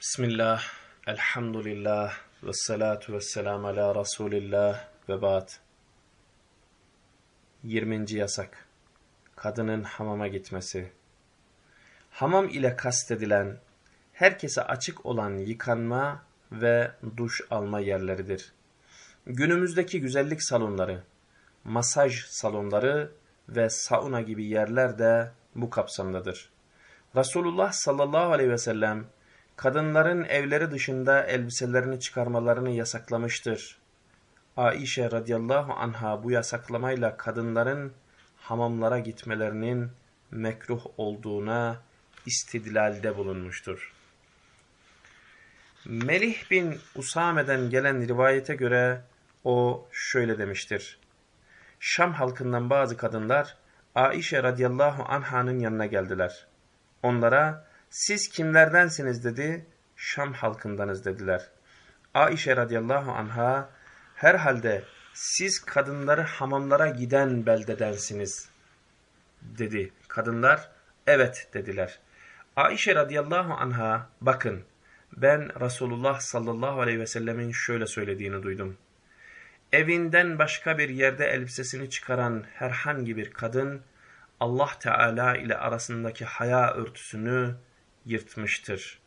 Bismillah, elhamdülillah, ve salatu ve selam ala Resulillah ve ba'd. 20. yasak. Kadının hamama gitmesi. Hamam ile kastedilen, herkese açık olan yıkanma ve duş alma yerleridir. Günümüzdeki güzellik salonları, masaj salonları ve sauna gibi yerler de bu kapsamdadır. Resulullah sallallahu aleyhi ve sellem, kadınların evleri dışında elbiselerini çıkarmalarını yasaklamıştır. Aişe radıyallahu anha bu yasaklamayla kadınların hamamlara gitmelerinin mekruh olduğuna istidlalde bulunmuştur. Melih bin Usame'den gelen rivayete göre o şöyle demiştir. Şam halkından bazı kadınlar Aişe radıyallahu anhanın yanına geldiler. Onlara siz kimlerdensiniz dedi, Şam halkındanız dediler. Aişe radıyallahu anha herhalde siz kadınları hamamlara giden beldedensiniz dedi. Kadınlar evet dediler. Aişe radıyallahu anha bakın ben Resulullah sallallahu aleyhi ve sellemin şöyle söylediğini duydum. Evinden başka bir yerde elbisesini çıkaran herhangi bir kadın Allah Teala ile arasındaki haya örtüsünü yırtmıştır.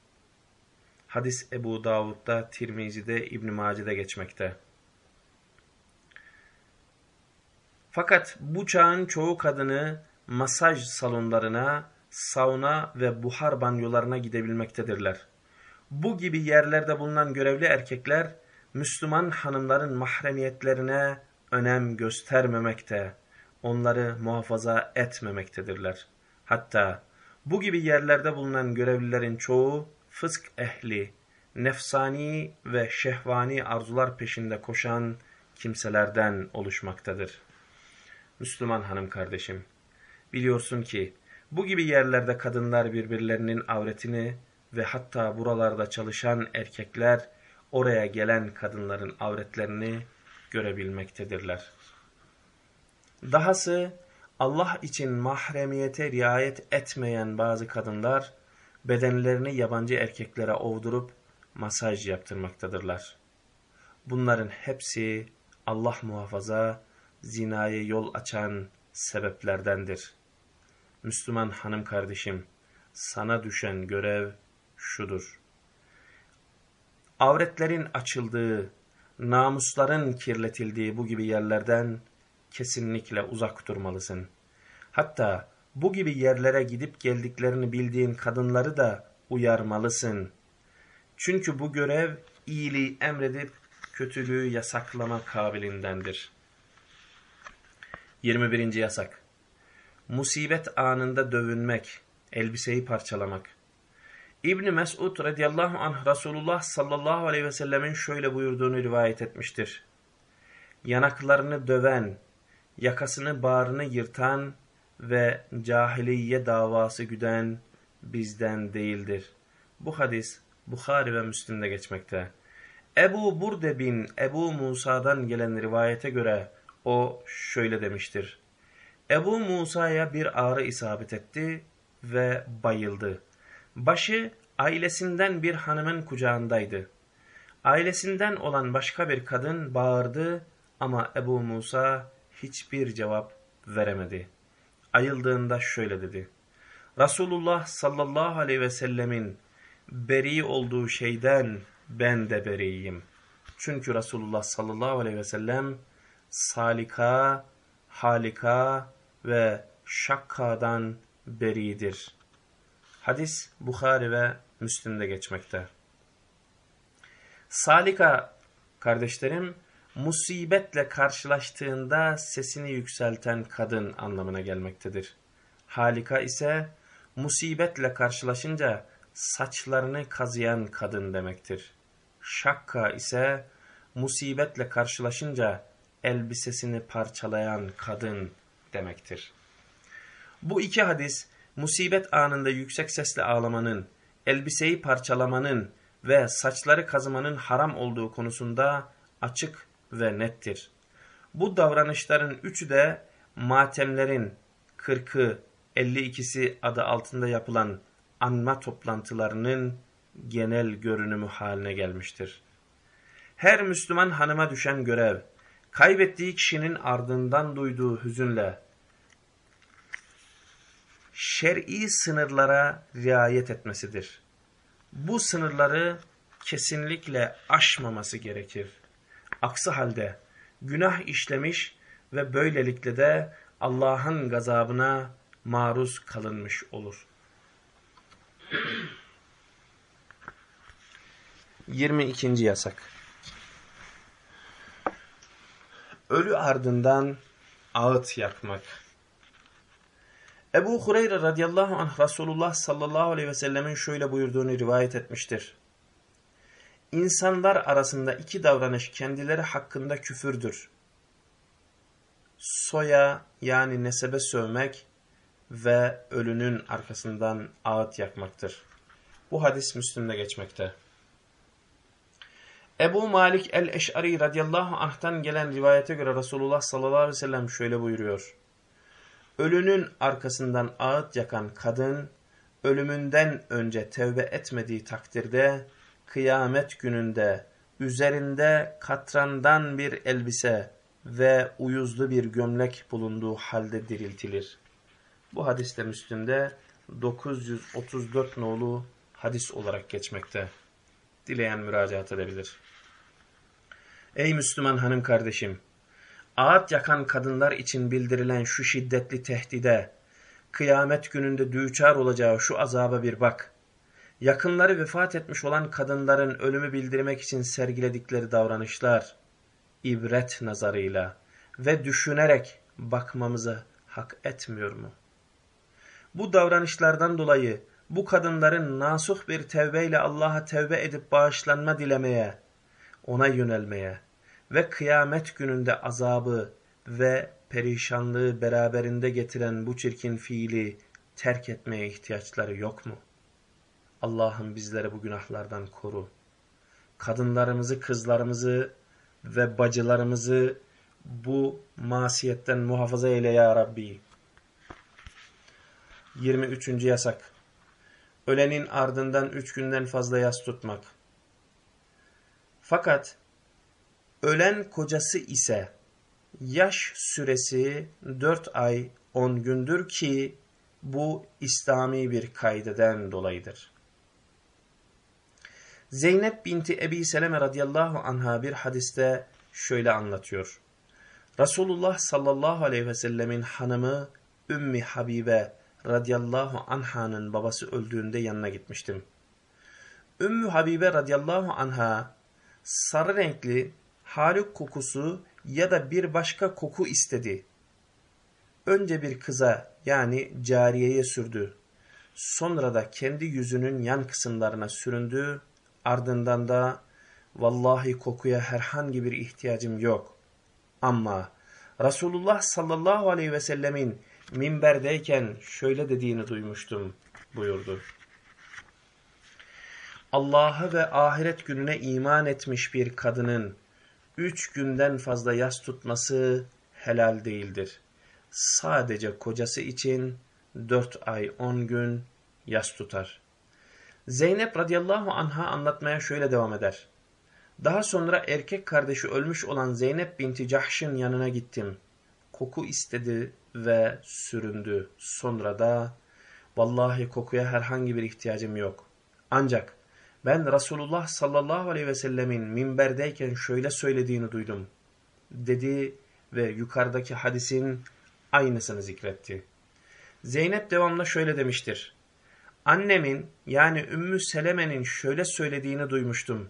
Hadis Ebu Davud'da, Tirmizi'de, İbn Mace'de geçmekte. Fakat bu çağın çoğu kadını masaj salonlarına, sauna ve buhar banyolarına gidebilmektedirler. Bu gibi yerlerde bulunan görevli erkekler, Müslüman hanımların mahremiyetlerine önem göstermemekte, onları muhafaza etmemektedirler. Hatta bu gibi yerlerde bulunan görevlilerin çoğu fısk ehli, nefsani ve şehvani arzular peşinde koşan kimselerden oluşmaktadır. Müslüman hanım kardeşim, biliyorsun ki bu gibi yerlerde kadınlar birbirlerinin avretini ve hatta buralarda çalışan erkekler oraya gelen kadınların avretlerini görebilmektedirler. Dahası Allah için mahremiyete riayet etmeyen bazı kadınlar bedenlerini yabancı erkeklere ovdurup masaj yaptırmaktadırlar. Bunların hepsi Allah muhafaza zinaya yol açan sebeplerdendir. Müslüman hanım kardeşim, sana düşen görev şudur. Avretlerin açıldığı, namusların kirletildiği bu gibi yerlerden kesinlikle uzak durmalısın. Hatta bu gibi yerlere gidip geldiklerini bildiğin kadınları da uyarmalısın. Çünkü bu görev iyiliği emredip kötülüğü yasaklama kabilindendir. 21. yasak Musibet anında dövünmek, elbiseyi parçalamak. İbni Mesud radıyallahu anh Resulullah sallallahu aleyhi ve sellemin şöyle buyurduğunu rivayet etmiştir. Yanaklarını döven, yakasını bağrını yırtan ve cahiliye davası güden bizden değildir. Bu hadis Bukhari ve Müslim'de geçmekte. Ebu Burde bin Ebu Musa'dan gelen rivayete göre o şöyle demiştir. Ebu Musa'ya bir ağrı isabet etti ve bayıldı. Başı ailesinden bir hanımın kucağındaydı. Ailesinden olan başka bir kadın bağırdı ama Ebu Musa hiçbir cevap veremedi. Ayıldığında şöyle dedi. Resulullah sallallahu aleyhi ve sellemin beri olduğu şeyden ben de beriyim. Çünkü Resulullah sallallahu aleyhi ve sellem salika, halika ve şakkadan beridir. Hadis Bukhari ve Müslim'de geçmekte. Salika kardeşlerim musibetle karşılaştığında sesini yükselten kadın anlamına gelmektedir. Halika ise musibetle karşılaşınca saçlarını kazıyan kadın demektir. Şakka ise musibetle karşılaşınca elbisesini parçalayan kadın demektir. Bu iki hadis musibet anında yüksek sesle ağlamanın, elbiseyi parçalamanın ve saçları kazımanın haram olduğu konusunda açık ve nettir. Bu davranışların üçü de matemlerin 40'ı 52'si adı altında yapılan anma toplantılarının genel görünümü haline gelmiştir. Her Müslüman hanıma düşen görev, kaybettiği kişinin ardından duyduğu hüzünle, şer'i sınırlara riayet etmesidir. Bu sınırları kesinlikle aşmaması gerekir. Aksi halde günah işlemiş ve böylelikle de Allah'ın gazabına maruz kalınmış olur. 22. yasak Ölü ardından ağıt yakmak Ebu Hureyre radıyallahu anh Resulullah sallallahu aleyhi ve sellemin şöyle buyurduğunu rivayet etmiştir. İnsanlar arasında iki davranış kendileri hakkında küfürdür. Soya yani nesebe sövmek ve ölünün arkasından ağıt yakmaktır. Bu hadis Müslüm'de geçmekte. Ebu Malik el-Eş'ari radıyallahu anh'tan gelen rivayete göre Resulullah sallallahu aleyhi ve sellem şöyle buyuruyor. Ölünün arkasından ağıt yakan kadın, ölümünden önce tevbe etmediği takdirde, kıyamet gününde üzerinde katrandan bir elbise ve uyuzlu bir gömlek bulunduğu halde diriltilir. Bu hadiste Müslüm'de 934 nolu hadis olarak geçmekte. Dileyen müracaat edebilir. Ey Müslüman hanım kardeşim! Ağıt yakan kadınlar için bildirilen şu şiddetli tehdide, kıyamet gününde düçar olacağı şu azaba bir bak. Yakınları vefat etmiş olan kadınların ölümü bildirmek için sergiledikleri davranışlar, ibret nazarıyla ve düşünerek bakmamızı hak etmiyor mu? Bu davranışlardan dolayı bu kadınların nasuh bir tevbeyle Allah'a tevbe edip bağışlanma dilemeye, ona yönelmeye ve kıyamet gününde azabı ve perişanlığı beraberinde getiren bu çirkin fiili terk etmeye ihtiyaçları yok mu? Allah'ım bizleri bu günahlardan koru. Kadınlarımızı, kızlarımızı ve bacılarımızı bu masiyetten muhafaza eyle ya Rabbi. 23. yasak. Ölenin ardından üç günden fazla yas tutmak. Fakat ölen kocası ise yaş süresi 4 ay 10 gündür ki bu İslami bir kaydeden dolayıdır. Zeynep binti Ebi Seleme radıyallahu anha bir hadiste şöyle anlatıyor. Resulullah sallallahu aleyhi ve sellemin hanımı Ümmi Habibe radıyallahu anha'nın babası öldüğünde yanına gitmiştim. Ümmü Habibe radıyallahu anha sarı renkli haluk kokusu ya da bir başka koku istedi. Önce bir kıza yani cariyeye sürdü. Sonra da kendi yüzünün yan kısımlarına süründü. Ardından da vallahi kokuya herhangi bir ihtiyacım yok. Ama Resulullah sallallahu aleyhi ve sellemin minberdeyken şöyle dediğini duymuştum buyurdu. Allah'a ve ahiret gününe iman etmiş bir kadının üç günden fazla yas tutması helal değildir. Sadece kocası için dört ay on gün yas tutar. Zeynep radıyallahu anha anlatmaya şöyle devam eder. Daha sonra erkek kardeşi ölmüş olan Zeynep binti Cahş'ın yanına gittim. Koku istedi ve süründü. Sonra da vallahi kokuya herhangi bir ihtiyacım yok. Ancak ben Resulullah sallallahu aleyhi ve sellemin minberdeyken şöyle söylediğini duydum. Dedi ve yukarıdaki hadisin aynısını zikretti. Zeynep devamlı şöyle demiştir. Annemin yani Ümmü Seleme'nin şöyle söylediğini duymuştum.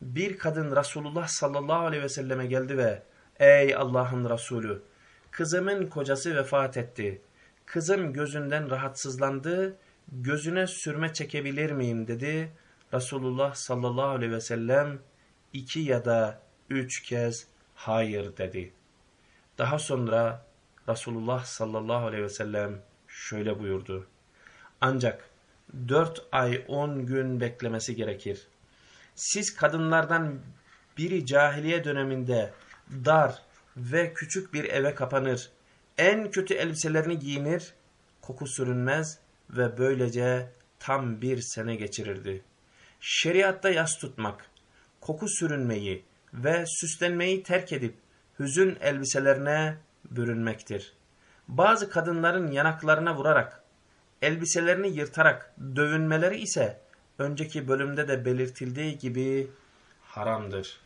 Bir kadın Resulullah sallallahu aleyhi ve selleme geldi ve Ey Allah'ın Resulü kızımın kocası vefat etti. Kızım gözünden rahatsızlandı, gözüne sürme çekebilir miyim dedi. Resulullah sallallahu aleyhi ve sellem iki ya da üç kez hayır dedi. Daha sonra Resulullah sallallahu aleyhi ve sellem şöyle buyurdu. Ancak dört ay on gün beklemesi gerekir. Siz kadınlardan biri cahiliye döneminde dar ve küçük bir eve kapanır. En kötü elbiselerini giyinir, koku sürünmez ve böylece tam bir sene geçirirdi. şeriatta yas tutmak, koku sürünmeyi ve süslenmeyi terk edip hüzün elbiselerine bürünmektir. Bazı kadınların yanaklarına vurarak, elbiselerini yırtarak dövünmeleri ise önceki bölümde de belirtildiği gibi haramdır.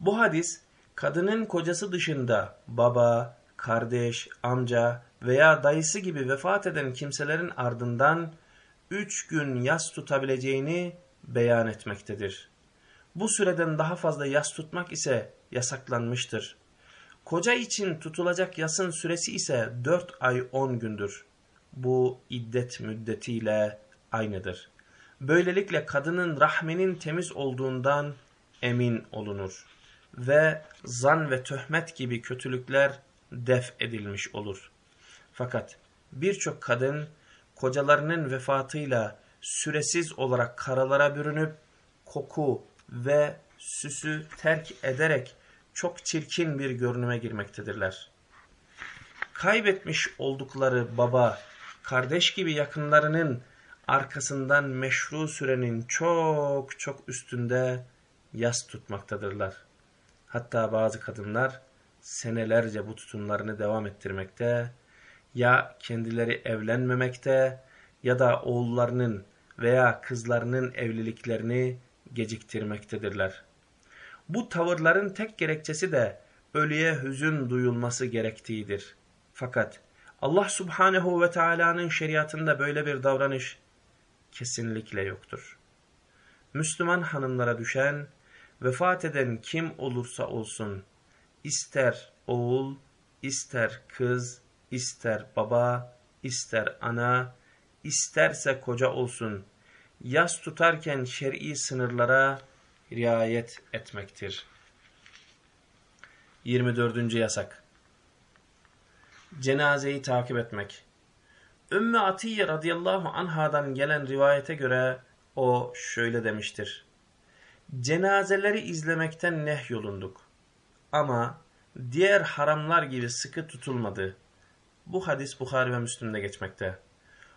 Bu hadis kadının kocası dışında baba, kardeş, amca veya dayısı gibi vefat eden kimselerin ardından üç gün yas tutabileceğini beyan etmektedir. Bu süreden daha fazla yas tutmak ise yasaklanmıştır. Koca için tutulacak yasın süresi ise dört ay on gündür. Bu iddet müddetiyle aynıdır. Böylelikle kadının rahminin temiz olduğundan emin olunur ve zan ve töhmet gibi kötülükler def edilmiş olur. Fakat birçok kadın kocalarının vefatıyla süresiz olarak karalara bürünüp koku ve süsü terk ederek çok çirkin bir görünüme girmektedirler. Kaybetmiş oldukları baba, kardeş gibi yakınlarının arkasından meşru sürenin çok çok üstünde yas tutmaktadırlar. Hatta bazı kadınlar senelerce bu tutumlarını devam ettirmekte, ya kendileri evlenmemekte ya da oğullarının veya kızlarının evliliklerini geciktirmektedirler. Bu tavırların tek gerekçesi de ölüye hüzün duyulması gerektiğidir. Fakat Allah subhanehu ve Taala'nın şeriatında böyle bir davranış kesinlikle yoktur. Müslüman hanımlara düşen, vefat eden kim olursa olsun, ister oğul, ister kız, ister baba, ister ana, isterse koca olsun, yas tutarken şer'i sınırlara riayet etmektir. 24. yasak Cenazeyi takip etmek Ümmü Atiye radıyallahu anhadan gelen rivayete göre o şöyle demiştir. Cenazeleri izlemekten nehyolunduk. Ama diğer haramlar gibi sıkı tutulmadı. Bu hadis Bukhari ve Müslim'de geçmekte.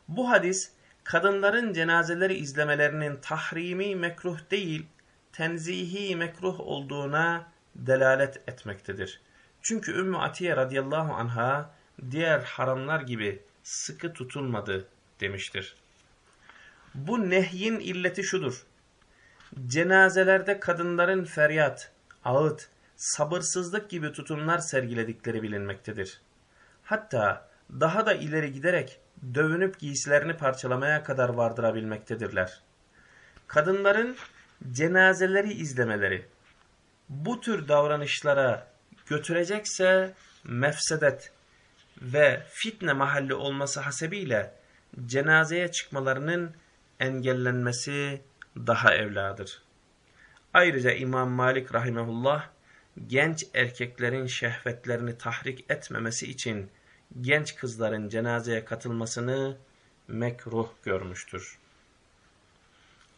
Bu hadis kadınların cenazeleri izlemelerinin tahrimi mekruh değil, tenzihi mekruh olduğuna delalet etmektedir. Çünkü Ümmü Atiye radıyallahu anha diğer haramlar gibi sıkı tutulmadı demiştir. Bu nehyin illeti şudur. Cenazelerde kadınların feryat, ağıt, sabırsızlık gibi tutumlar sergiledikleri bilinmektedir. Hatta daha da ileri giderek dövünüp giysilerini parçalamaya kadar vardırabilmektedirler. Kadınların cenazeleri izlemeleri bu tür davranışlara götürecekse mefsedet ve fitne mahalli olması hasebiyle cenazeye çıkmalarının engellenmesi daha evladır. Ayrıca İmam Malik rahimehullah genç erkeklerin şehvetlerini tahrik etmemesi için genç kızların cenazeye katılmasını mekruh görmüştür.